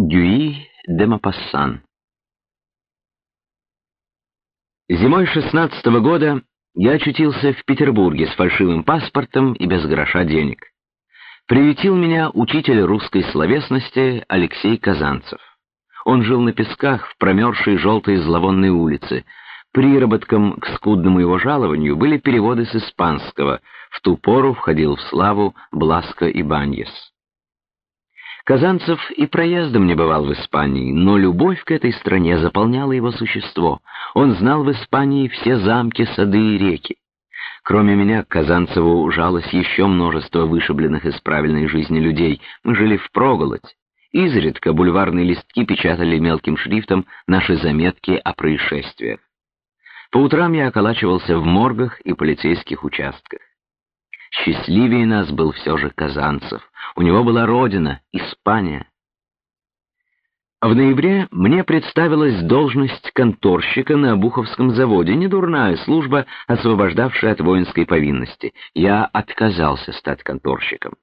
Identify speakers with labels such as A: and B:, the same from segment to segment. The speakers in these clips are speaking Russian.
A: Гюи де Мапассан Зимой шестнадцатого года я очутился в Петербурге с фальшивым паспортом и без гроша денег. Приютил меня учитель русской словесности Алексей Казанцев. Он жил на песках в промерзшей желтой зловонной улице. Приработком к скудному его жалованию были переводы с испанского. В ту пору входил в славу Бласко и Баньес. Казанцев и проездом не бывал в Испании, но любовь к этой стране заполняла его существо. Он знал в Испании все замки, сады и реки. Кроме меня, к Казанцеву жалось еще множество вышибленных из правильной жизни людей. Мы жили в проголодь. Изредка бульварные листки печатали мелким шрифтом наши заметки о происшествиях. По утрам я околачивался в моргах и полицейских участках. Счастливее нас был все же Казанцев. У него была родина, Испания. В ноябре мне представилась должность конторщика на Обуховском заводе, недурная служба, освобождавшая от воинской повинности. Я отказался стать конторщиком.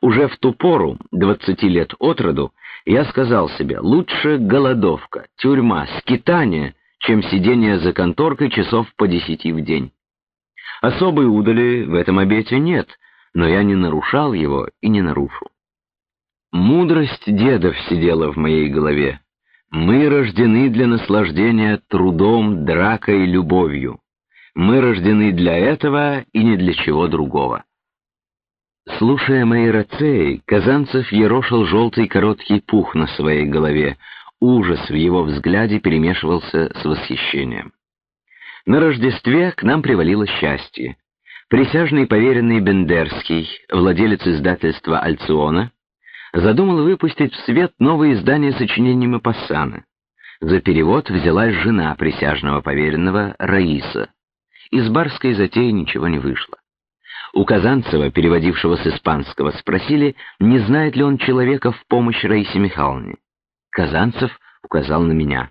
A: Уже в ту пору, двадцати лет от роду, я сказал себе, лучше голодовка, тюрьма, скитание, чем сидение за конторкой часов по десяти в день. Особой удали в этом обете нет, но я не нарушал его и не нарушу. Мудрость дедов сидела в моей голове. Мы рождены для наслаждения трудом, дракой, любовью. Мы рождены для этого и не для чего другого. Слушая мои рацеи, Казанцев ерошил желтый короткий пух на своей голове. Ужас в его взгляде перемешивался с восхищением. На Рождестве к нам привалило счастье. Присяжный поверенный Бендерский, владелец издательства «Альциона», задумал выпустить в свет новое издание сочинений Мапассана. За перевод взялась жена присяжного поверенного Раиса. Из барской затеи ничего не вышло. У Казанцева, переводившего с испанского, спросили, не знает ли он человека в помощь Раисе Михайловне. Казанцев указал на меня.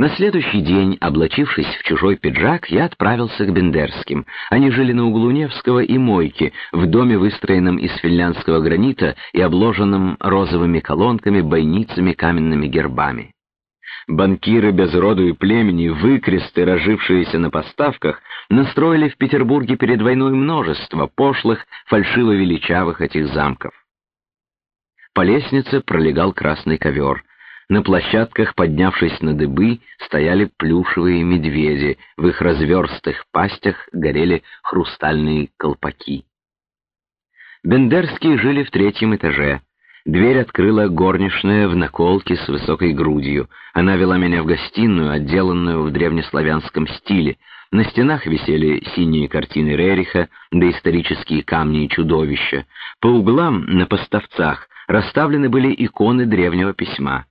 A: На следующий день, облачившись в чужой пиджак, я отправился к Бендерским. Они жили на углу Невского и Мойки, в доме, выстроенном из финляндского гранита и обложенном розовыми колонками, бойницами, каменными гербами. Банкиры без роду и племени, выкресты, разжившиеся на поставках, настроили в Петербурге перед войной множество пошлых, фальшиво-величавых этих замков. По лестнице пролегал красный ковер. На площадках, поднявшись на дыбы, стояли плюшевые медведи, в их разверстых пастях горели хрустальные колпаки. Бендерские жили в третьем этаже. Дверь открыла горничная в наколке с высокой грудью. Она вела меня в гостиную, отделанную в древнеславянском стиле. На стенах висели синие картины Рериха, доисторические камни и чудовища. По углам, на поставцах, расставлены были иконы древнего письма.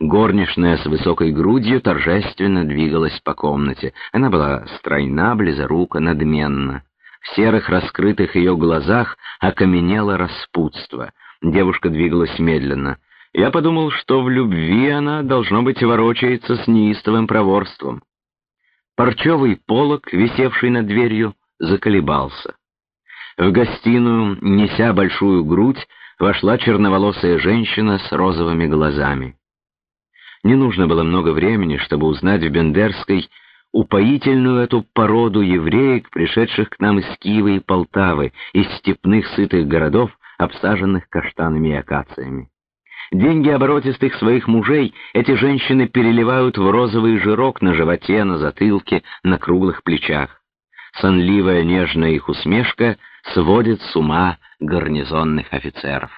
A: Горничная с высокой грудью торжественно двигалась по комнате. Она была стройна, близорука, надменна. В серых раскрытых ее глазах окаменело распутство. Девушка двигалась медленно. Я подумал, что в любви она, должно быть, ворочается с неистовым проворством. Парчевый полог, висевший над дверью, заколебался. В гостиную, неся большую грудь, вошла черноволосая женщина с розовыми глазами. Не нужно было много времени, чтобы узнать в Бендерской упоительную эту породу евреек, пришедших к нам из Киева и Полтавы, из степных сытых городов, обсаженных каштанами и акациями. Деньги оборотистых своих мужей эти женщины переливают в розовый жирок на животе, на затылке, на круглых плечах. Сонливая нежная их усмешка сводит с ума гарнизонных офицеров.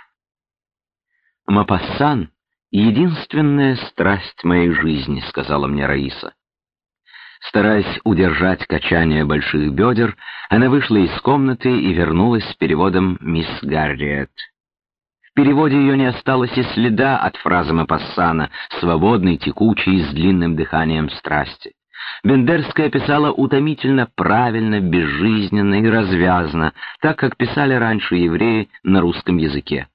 A: Мапассан «Единственная страсть моей жизни», — сказала мне Раиса. Стараясь удержать качание больших бедер, она вышла из комнаты и вернулась с переводом «Мисс Гарриет». В переводе ее не осталось и следа от фразы Мапассана, свободной, текучей, с длинным дыханием страсти. Бендерская писала утомительно правильно, безжизненно и развязно, так как писали раньше евреи на русском языке.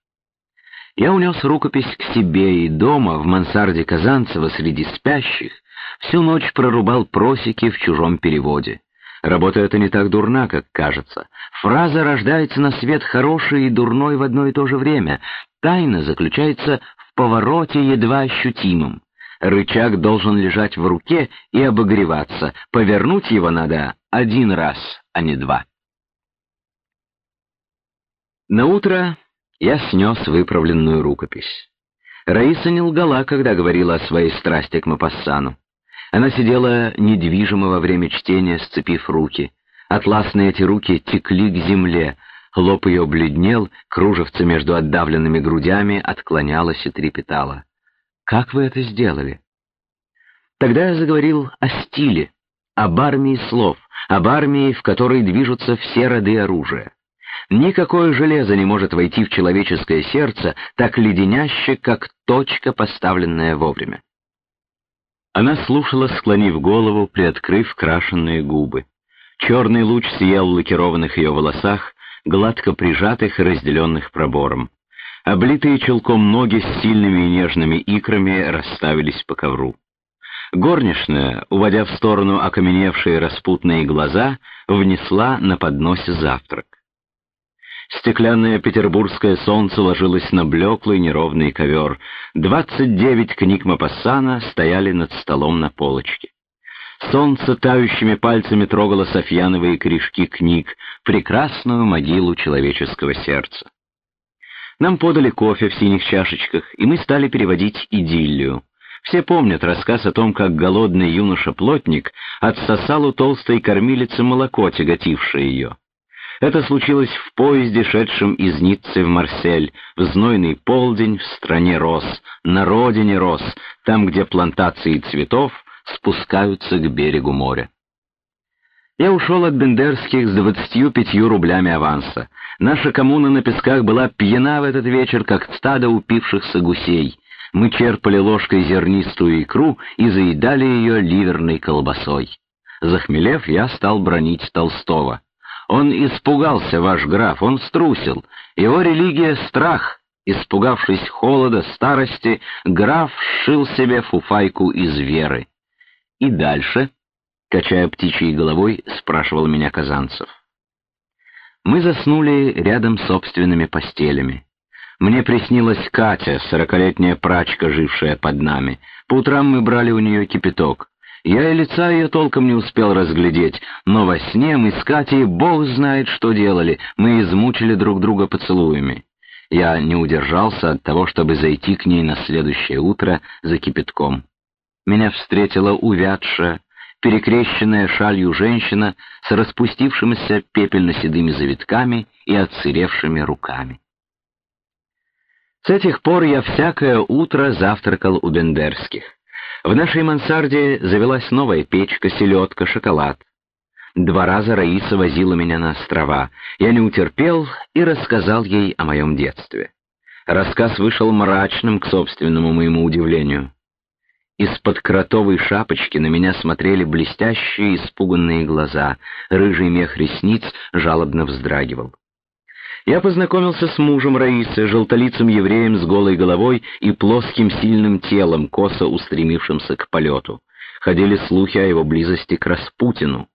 A: Я унес рукопись к себе и дома, в мансарде Казанцева, среди спящих, всю ночь прорубал просеки в чужом переводе. Работа эта не так дурна, как кажется. Фраза рождается на свет хорошей и дурной в одно и то же время. Тайна заключается в повороте едва ощутимом. Рычаг должен лежать в руке и обогреваться. Повернуть его надо один раз, а не два. На утро я снес выправленную рукопись. Раиса не лгала, когда говорила о своей страсти к Мапассану. Она сидела недвижимо во время чтения, сцепив руки. Атласные эти руки текли к земле, лоб ее бледнел, кружевце между отдавленными грудями отклонялось и трепетало. «Как вы это сделали?» Тогда я заговорил о стиле, об армии слов, об армии, в которой движутся все роды оружия. Никакое железо не может войти в человеческое сердце так леденяще, как точка, поставленная вовремя. Она слушала, склонив голову, приоткрыв крашенные губы. Черный луч сиял в лакированных ее волосах, гладко прижатых и разделенных пробором. Облитые челком ноги с сильными и нежными икрами расставились по ковру. Горничная, уводя в сторону окаменевшие распутные глаза, внесла на подносе завтрак. Стеклянное петербургское солнце ложилось на блеклый неровный ковер. Двадцать девять книг Мапассана стояли над столом на полочке. Солнце тающими пальцами трогало софьяновые корешки книг, прекрасную могилу человеческого сердца. Нам подали кофе в синих чашечках, и мы стали переводить идиллию. Все помнят рассказ о том, как голодный юноша-плотник отсосал у толстой кормилицы молоко, тяготившее ее. Это случилось в поезде, шедшем из Ниццы в Марсель, в знойный полдень в стране роз, на родине роз, там, где плантации цветов спускаются к берегу моря. Я ушел от Бендерских с двадцатью пятью рублями аванса. Наша коммуна на песках была пьяна в этот вечер, как стадо упившихся гусей. Мы черпали ложкой зернистую икру и заедали ее ливерной колбасой. Захмелев, я стал бронить Толстого. Он испугался, ваш граф, он струсил. Его религия — страх. Испугавшись холода, старости, граф сшил себе фуфайку из веры. И дальше, качая птичьей головой, спрашивал меня Казанцев. Мы заснули рядом с собственными постелями. Мне приснилась Катя, сорокалетняя прачка, жившая под нами. По утрам мы брали у нее кипяток. Я и лица ее толком не успел разглядеть, но во сне мы с Катей бог знает, что делали, мы измучили друг друга поцелуями. Я не удержался от того, чтобы зайти к ней на следующее утро за кипятком. Меня встретила увядшая, перекрещенная шалью женщина с распустившимися пепельно-седыми завитками и отсыревшими руками. С этих пор я всякое утро завтракал у Бендерских. В нашей мансарде завелась новая печка, селедка, шоколад. Два раза Раиса возила меня на острова. Я не утерпел и рассказал ей о моем детстве. Рассказ вышел мрачным, к собственному моему удивлению. Из-под кротовой шапочки на меня смотрели блестящие, испуганные глаза, рыжий мех ресниц жалобно вздрагивал. Я познакомился с мужем Раисы, желтолицым евреем с голой головой и плоским сильным телом, косо устремившимся к полету. Ходили слухи о его близости к Распутину.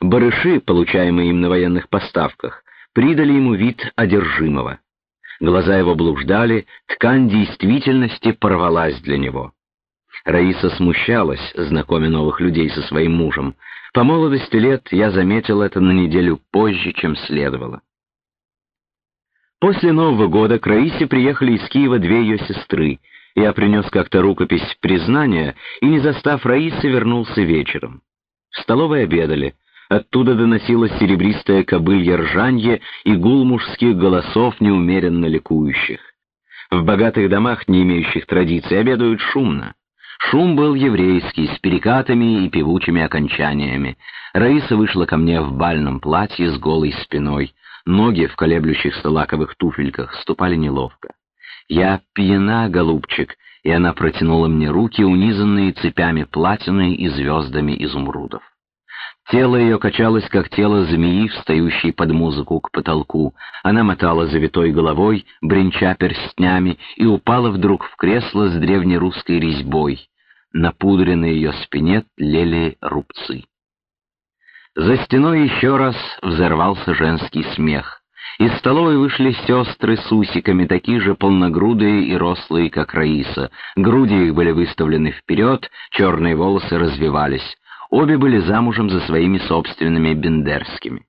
A: Барыши, получаемые им на военных поставках, придали ему вид одержимого. Глаза его блуждали, ткань действительности порвалась для него. Раиса смущалась, знакомя новых людей со своим мужем. По молодости лет я заметил это на неделю позже, чем следовало. После Нового года к Раисе приехали из Киева две ее сестры. Я принес как-то рукопись признания и, не застав Раисы, вернулся вечером. В столовой обедали. Оттуда доносилось серебристое кобылье ржанье и гул мужских голосов, неумеренно ликующих. В богатых домах, не имеющих традиций, обедают шумно. Шум был еврейский, с перекатами и певучими окончаниями. Раиса вышла ко мне в бальном платье с голой спиной. Ноги в колеблющихся лаковых туфельках ступали неловко. «Я пьяна, голубчик», и она протянула мне руки, унизанные цепями платины и звездами изумрудов. Тело ее качалось, как тело змеи, встающей под музыку к потолку. Она мотала завитой головой, бренча перстнями, и упала вдруг в кресло с древнерусской резьбой. На пудренной ее спине тлели рубцы. За стеной еще раз взорвался женский смех. Из столовой вышли сестры с усиками, такие же полногрудые и рослые, как Раиса. Груди их были выставлены вперед, черные волосы развивались. Обе были замужем за своими собственными бендерскими.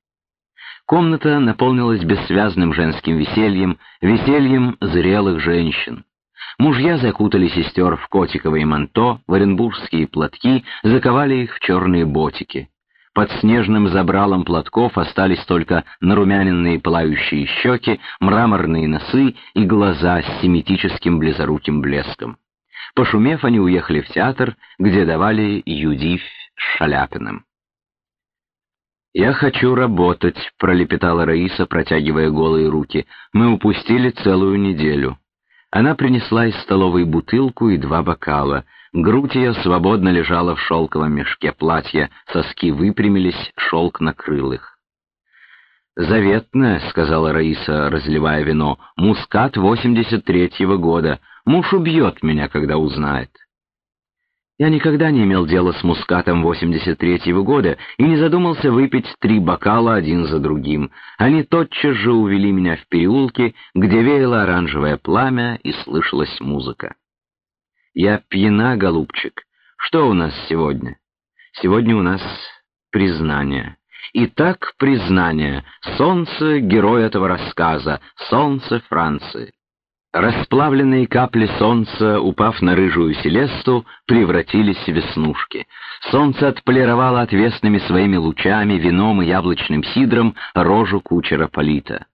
A: Комната наполнилась бессвязным женским весельем, весельем зрелых женщин. Мужья закутали сестер в котиковые манто, в оренбургские платки, заковали их в черные ботики. Под снежным забралом платков остались только нарумяненные пылающие щеки, мраморные носы и глаза с семитическим близоруким блеском. Пошумев, они уехали в театр, где давали Юдивь с Шаляпиным. «Я хочу работать», — пролепетала Раиса, протягивая голые руки. «Мы упустили целую неделю». Она принесла из столовой бутылку и два бокала. Грудь ее свободно лежала в шелковом мешке платья, соски выпрямились, шелк накрыл их. «Заветное», — сказала Раиса, разливая вино, — «мускат восемьдесят третьего года. Муж убьет меня, когда узнает». Я никогда не имел дела с мускатом 83-го года и не задумался выпить три бокала один за другим. Они тотчас же увели меня в переулки, где веяло оранжевое пламя и слышалась музыка. Я пьяна, голубчик. Что у нас сегодня? Сегодня у нас признание. Итак, признание. Солнце — герой этого рассказа, солнце Франции. Расплавленные капли солнца, упав на рыжую селесту, превратились в веснушки. Солнце отполировало отвесными своими лучами, вином и яблочным сидром рожу кучера Полита.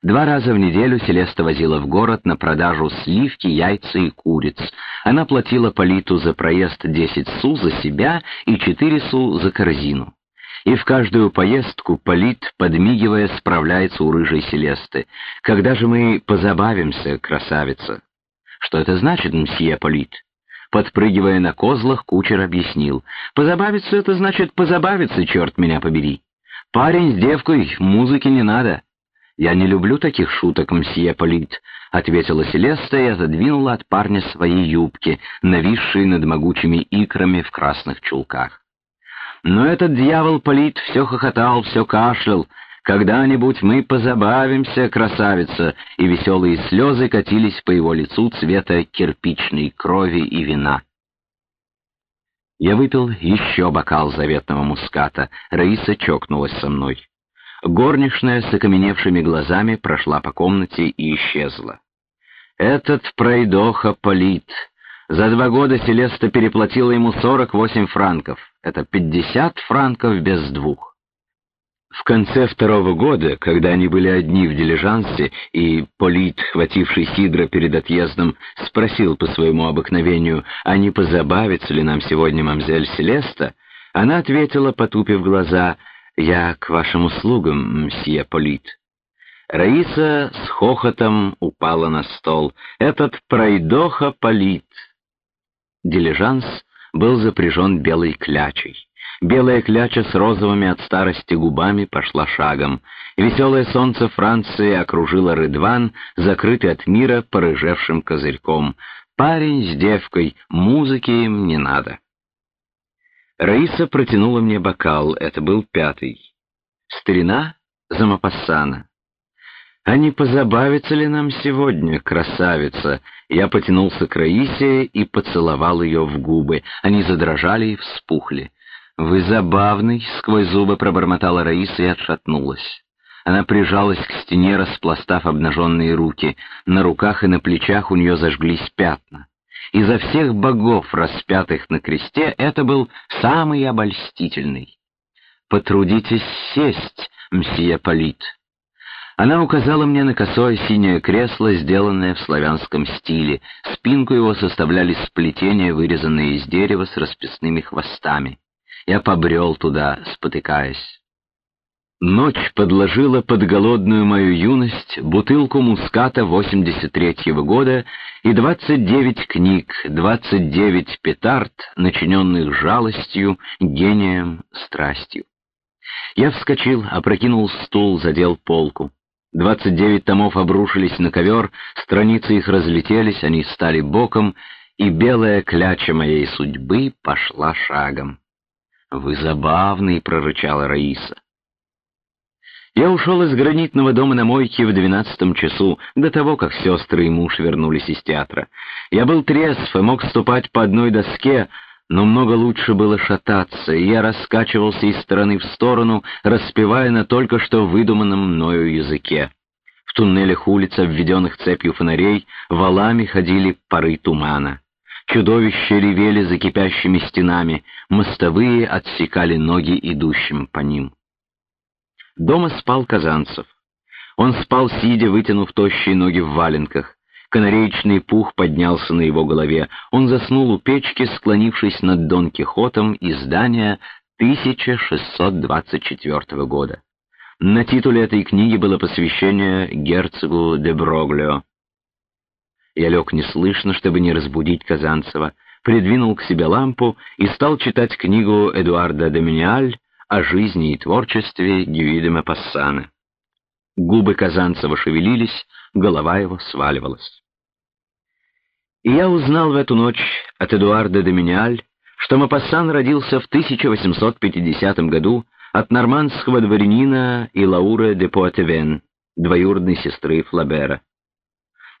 A: Два раза в неделю Селеста возила в город на продажу сливки, яйца и куриц. Она платила Политу за проезд 10 су за себя и 4 су за корзину. И в каждую поездку Полит, подмигивая, справляется у рыжей Селесты. «Когда же мы позабавимся, красавица?» «Что это значит, мсье Полит?» Подпрыгивая на козлах, кучер объяснил. «Позабавиться — это значит позабавиться, черт меня побери. Парень с девкой, музыки не надо». «Я не люблю таких шуток, мсье Полит», — ответила Селеста и отодвинула от парня свои юбки, нависшие над могучими икрами в красных чулках. Но этот дьявол Полит все хохотал, все кашлял. «Когда-нибудь мы позабавимся, красавица!» И веселые слезы катились по его лицу цвета кирпичной крови и вина. Я выпил еще бокал заветного муската. Раиса чокнулась со мной. Горничная с окаменевшими глазами прошла по комнате и исчезла. «Этот пройдоха Полит. За два года Селеста переплатила ему сорок восемь франков. Это пятьдесят франков без двух». В конце второго года, когда они были одни в дилижансе, и Полит, хвативший Сидра перед отъездом, спросил по своему обыкновению, а не позабавится ли нам сегодня мамзель Селеста, она ответила, потупив глаза — «Я к вашим услугам, мсье Полит». Раиса с хохотом упала на стол. «Этот пройдоха Полит». Дилижанс был запряжен белой клячей. Белая кляча с розовыми от старости губами пошла шагом. Веселое солнце Франции окружило Рыдван, закрытый от мира порыжевшим козырьком. Парень с девкой, музыки им не надо. Раиса протянула мне бокал, это был пятый. Старина Замапассана. «А не позабавится ли нам сегодня, красавица?» Я потянулся к Раисе и поцеловал ее в губы. Они задрожали и вспухли. «Вы забавный!» — сквозь зубы пробормотала Раиса и отшатнулась. Она прижалась к стене, распластав обнаженные руки. На руках и на плечах у нее зажглись пятна. Изо всех богов, распятых на кресте, это был самый обольстительный. «Потрудитесь сесть, мсье Полит». Она указала мне на косое синее кресло, сделанное в славянском стиле. Спинку его составляли сплетения, вырезанные из дерева с расписными хвостами. Я побрел туда, спотыкаясь. Ночь подложила под голодную мою юность бутылку муската 83-го года и 29 книг, 29 петард, начиненных жалостью, гением, страстью. Я вскочил, опрокинул стул, задел полку. Двадцать девять томов обрушились на ковер, страницы их разлетелись, они стали боком, и белая кляча моей судьбы пошла шагом. «Вы забавный», — прорычала Раиса. Я ушел из гранитного дома на мойке в двенадцатом часу, до того, как сестры и муж вернулись из театра. Я был трезв и мог ступать по одной доске, но много лучше было шататься, и я раскачивался из стороны в сторону, распевая на только что выдуманном мною языке. В туннелях улиц, обведенных цепью фонарей, валами ходили пары тумана. Чудовища ревели за кипящими стенами, мостовые отсекали ноги идущим по ним. Дома спал Казанцев. Он спал, сидя, вытянув тощие ноги в валенках. Канареечный пух поднялся на его голове. Он заснул у печки, склонившись над Дон Кихотом издания 1624 года. На титуле этой книги было посвящение герцогу де Броглио. Я лег неслышно, чтобы не разбудить Казанцева, придвинул к себе лампу и стал читать книгу Эдуарда де Миниаль о жизни и творчестве Гюида Пассана. Губы Казанцева шевелились, голова его сваливалась. И я узнал в эту ночь от Эдуарда де Миниаль, что Мапассан родился в 1850 году от нормандского дворянина и Лауры де Пуатевен, двоюродной сестры Флабера.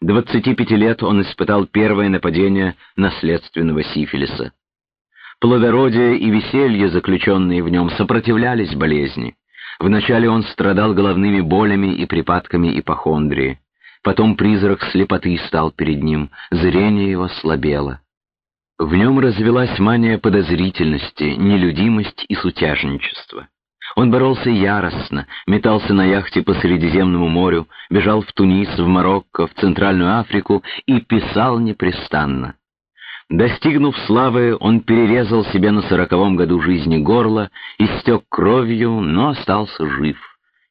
A: 25 лет он испытал первое нападение наследственного сифилиса. Плодородие и веселье, заключенные в нем, сопротивлялись болезни. Вначале он страдал головными болями и припадками ипохондрии. Потом призрак слепоты стал перед ним, зрение его слабело. В нем развелась мания подозрительности, нелюдимость и сутяжничество. Он боролся яростно, метался на яхте по Средиземному морю, бежал в Тунис, в Марокко, в Центральную Африку и писал непрестанно. Достигнув славы, он перерезал себе на сороковом году жизни горло, истек кровью, но остался жив.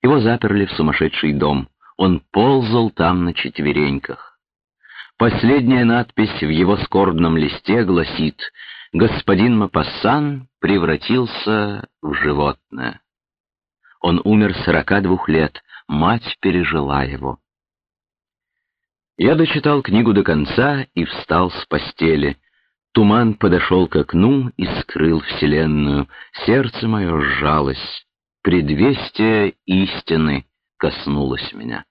A: Его заперли в сумасшедший дом. Он ползал там на четвереньках. Последняя надпись в его скорбном листе гласит «Господин Мапассан превратился в животное». Он умер сорока двух лет, мать пережила его. Я дочитал книгу до конца и встал с постели. Туман подошел к окну и скрыл вселенную. Сердце мое сжалось. Предвестие истины коснулось меня.